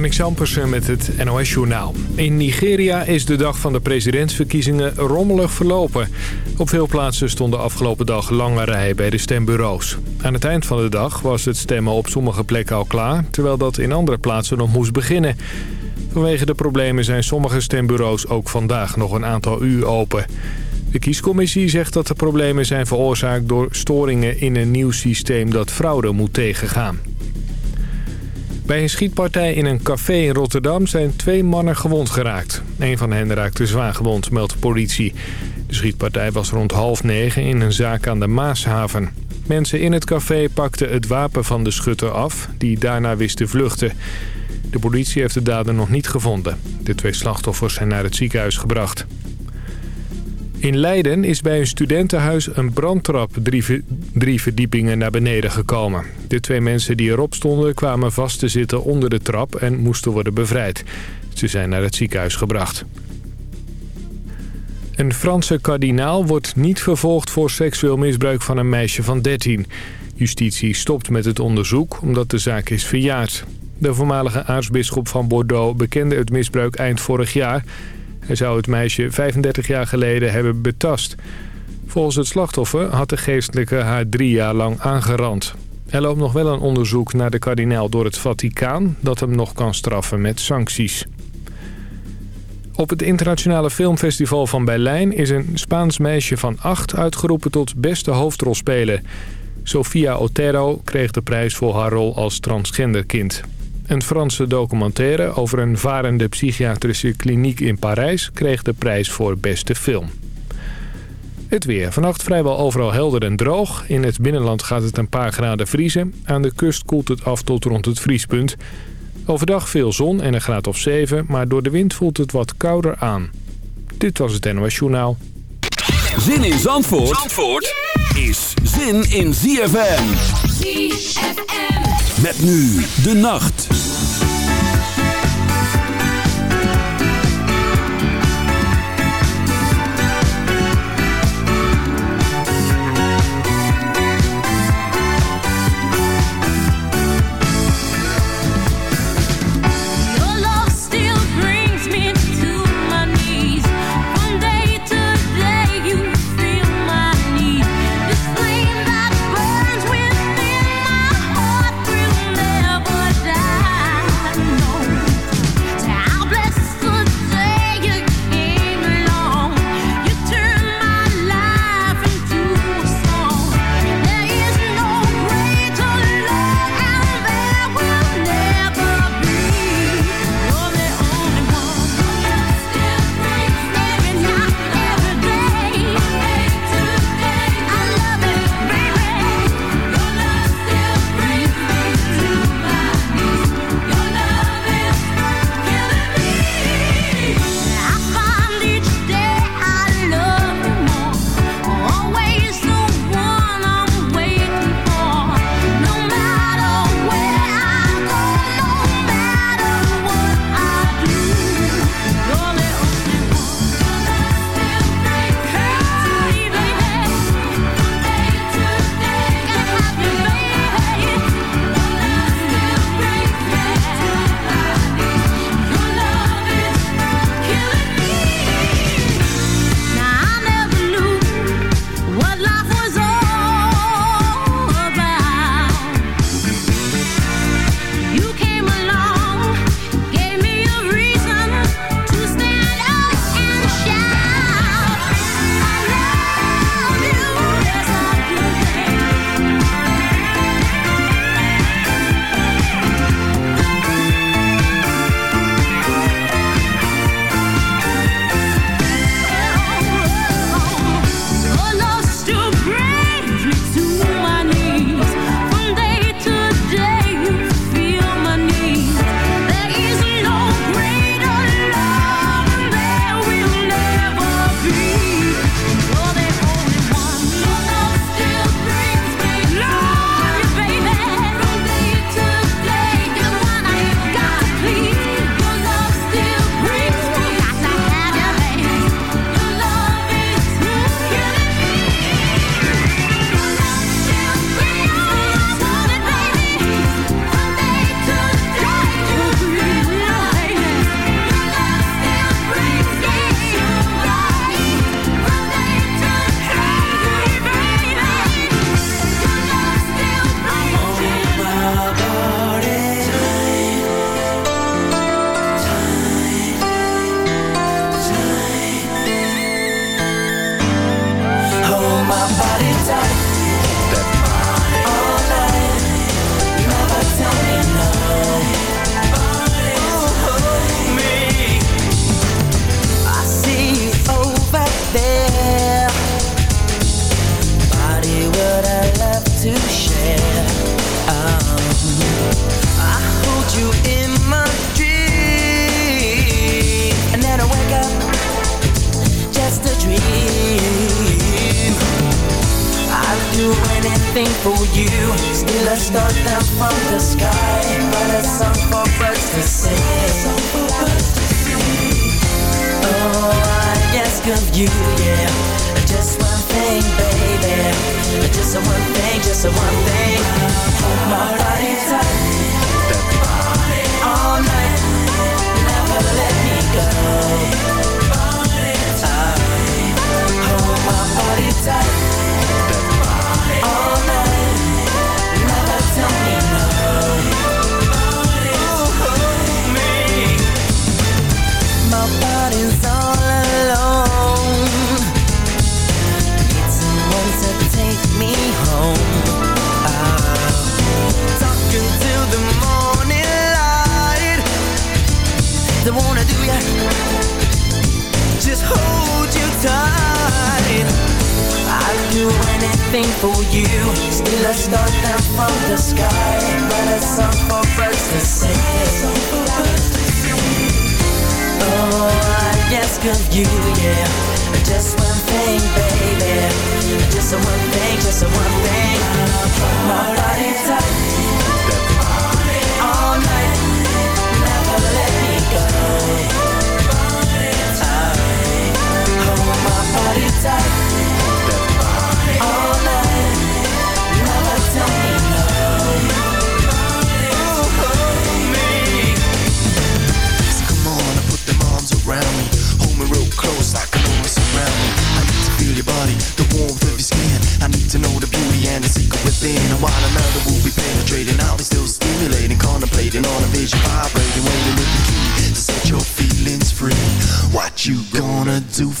Marnix met het NOS-journaal. In Nigeria is de dag van de presidentsverkiezingen rommelig verlopen. Op veel plaatsen stonden afgelopen dag lange rijen bij de stembureaus. Aan het eind van de dag was het stemmen op sommige plekken al klaar... terwijl dat in andere plaatsen nog moest beginnen. Vanwege de problemen zijn sommige stembureaus ook vandaag nog een aantal uur open. De kiescommissie zegt dat de problemen zijn veroorzaakt door storingen in een nieuw systeem dat fraude moet tegengaan. Bij een schietpartij in een café in Rotterdam zijn twee mannen gewond geraakt. Een van hen raakte zwaar gewond, meldt de politie. De schietpartij was rond half negen in een zaak aan de Maashaven. Mensen in het café pakten het wapen van de schutter af, die daarna wist te vluchten. De politie heeft de dader nog niet gevonden. De twee slachtoffers zijn naar het ziekenhuis gebracht. In Leiden is bij een studentenhuis een brandtrap drie, verdiepingen naar beneden gekomen. De twee mensen die erop stonden kwamen vast te zitten onder de trap en moesten worden bevrijd. Ze zijn naar het ziekenhuis gebracht. Een Franse kardinaal wordt niet vervolgd voor seksueel misbruik van een meisje van 13. Justitie stopt met het onderzoek omdat de zaak is verjaard. De voormalige aartsbisschop van Bordeaux bekende het misbruik eind vorig jaar... Hij zou het meisje 35 jaar geleden hebben betast. Volgens het slachtoffer had de geestelijke haar drie jaar lang aangerand. Er loopt nog wel een onderzoek naar de kardinaal door het Vaticaan... dat hem nog kan straffen met sancties. Op het internationale filmfestival van Berlijn... is een Spaans meisje van acht uitgeroepen tot beste hoofdrolspeler. Sofia Otero kreeg de prijs voor haar rol als transgenderkind. Een Franse documentaire over een varende psychiatrische kliniek in Parijs... kreeg de prijs voor beste film. Het weer. Vannacht vrijwel overal helder en droog. In het binnenland gaat het een paar graden vriezen. Aan de kust koelt het af tot rond het vriespunt. Overdag veel zon en een graad of 7, maar door de wind voelt het wat kouder aan. Dit was het NOS Journaal. Zin in Zandvoort, Zandvoort is zin in ZFM. ZFM. Met nu de nacht.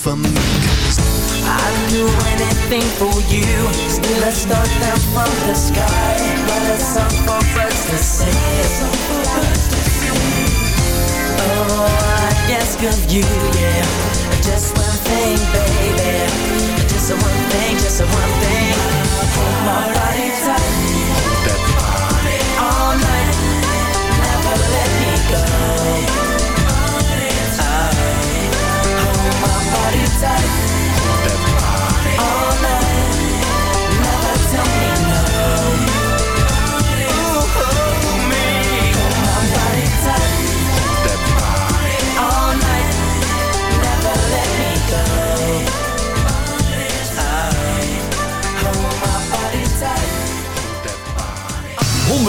For me? I'd do anything for you. Still a star down from the sky. But a song for birds to sing Oh, I ask of you, yeah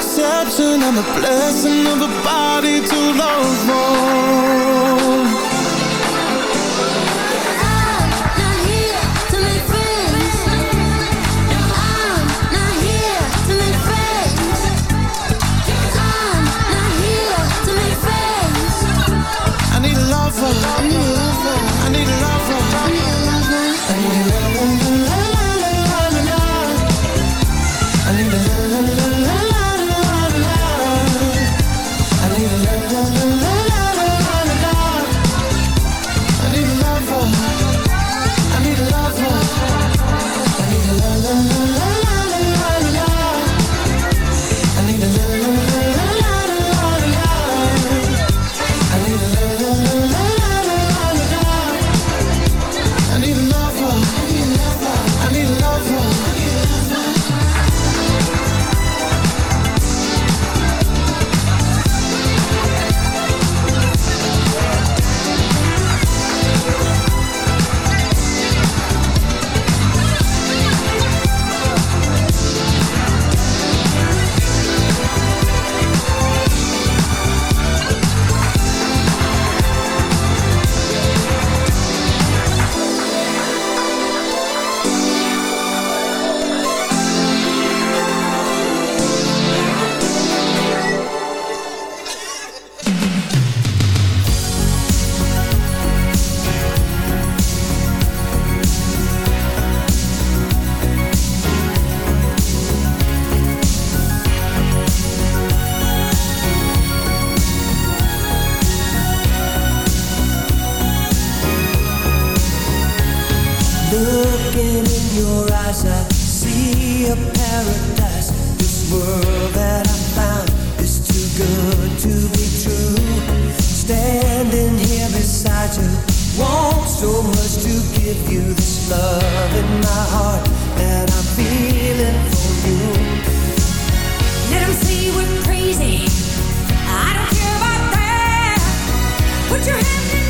The the exception. I'm a blessing of a body to love more. want so much to give you this love in my heart that I'm feeling for you. Let them say we're crazy. I don't care about that. Put your hands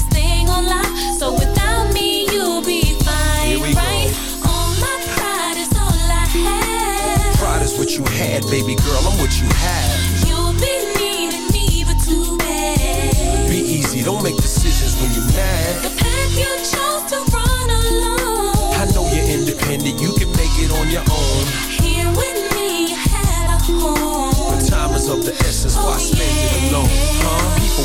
you had, Pride is all I have. Pride is what you had, baby girl, I'm what you have. You'll be needing me, but too bad. Be easy, don't make decisions when you're mad. The path you chose to run alone. I know you're independent, you can make it on your own. Here with me, you had a home. But time is of the essence, why Oh, spend it alone? Huh?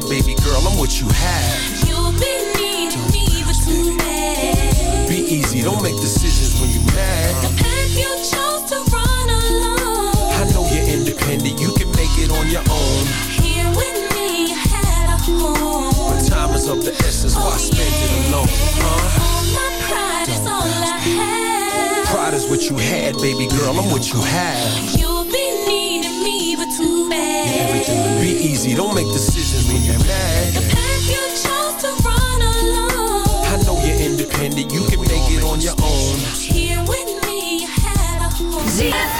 had, baby girl. I'm what you have. You'll be needing me, but too bad. Be easy, don't make decisions when you're mad. The path you chose to run alone. I know you're independent, you can make it on your own. Here with me, you had a home. But time is of the essence, why oh, spend it alone? Huh? All my pride is all I have. Pride is what you had, baby girl. I'm what you have. You'll too bad. Be easy, don't make decisions when you're mad. The path you chose to run alone. I know you're independent, you can make it on your own. Here with me, you had a home.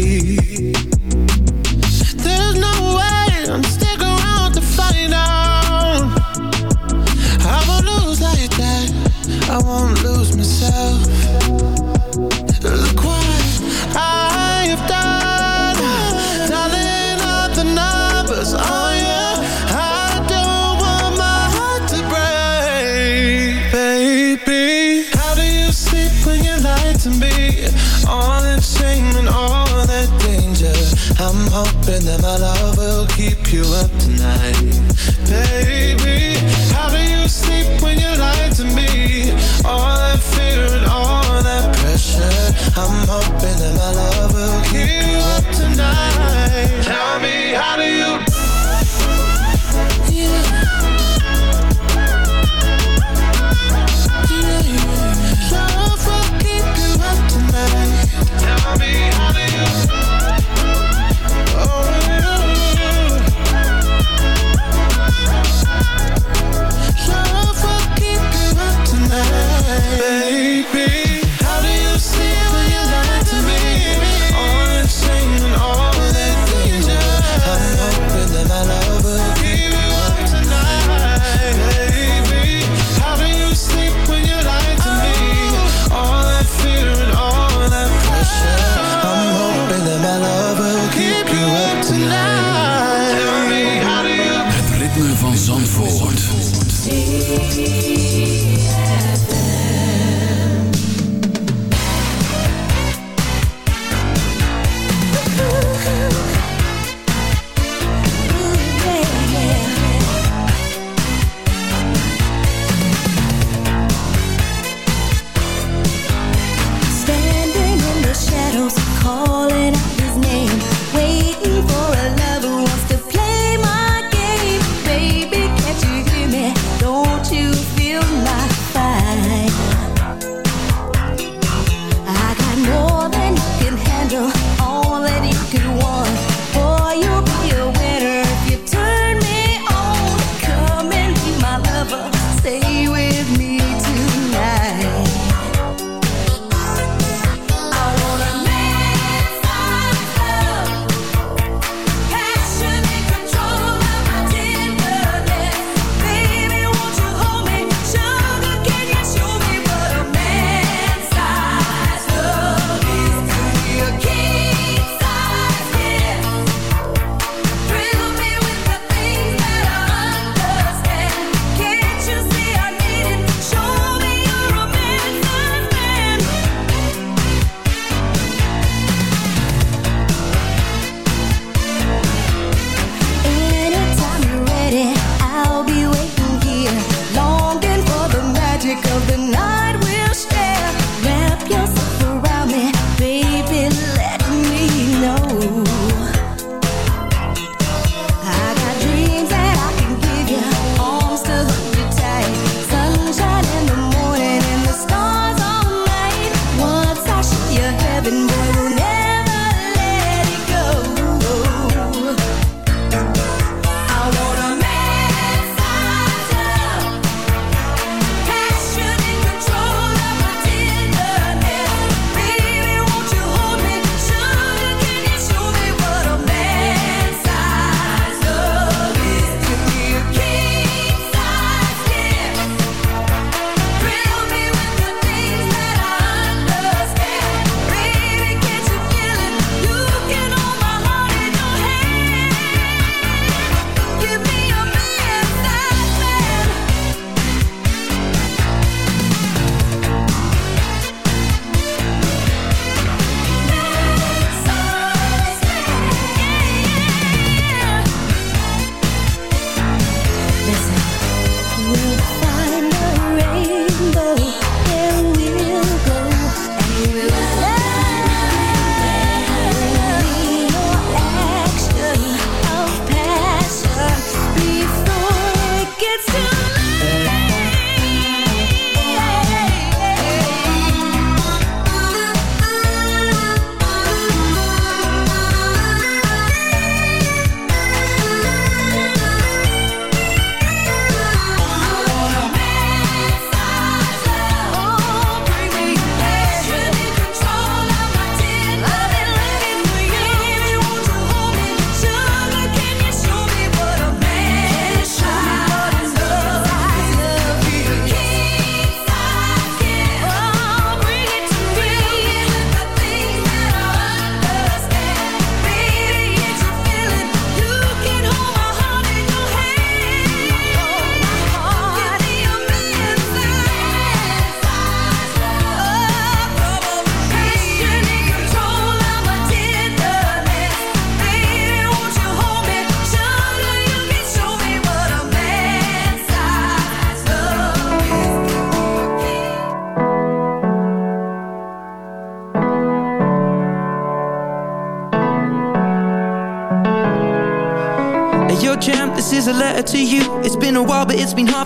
you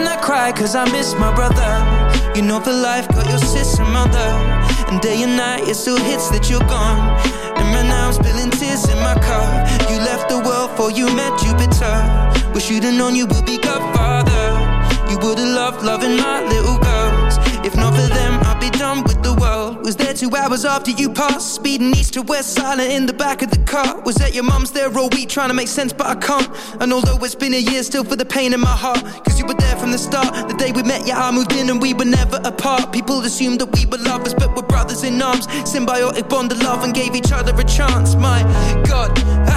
and I cry cause I miss my brother. You know for life got your sister mother. And day and night it still hits that you're gone. And right now I'm spilling tears in my car You left the world for you met Jupiter. Wish you'd have known you would be godfather. You would've loved loving my little girls. If not for them I'd be done there two hours after you passed Speeding east to west silent in the back of the car. Was at your mum's there all week trying to make sense but I can't. And although it's been a year still for the pain in my heart. Cause you were there from the start The day we met yeah I moved in and we were never apart. People assumed that we were lovers but we're brothers in arms. Symbiotic bond of love and gave each other a chance. My God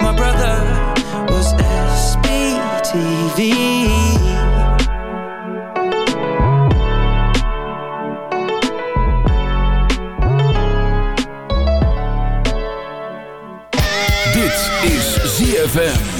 My brother was SBTV. Dit is ZFM.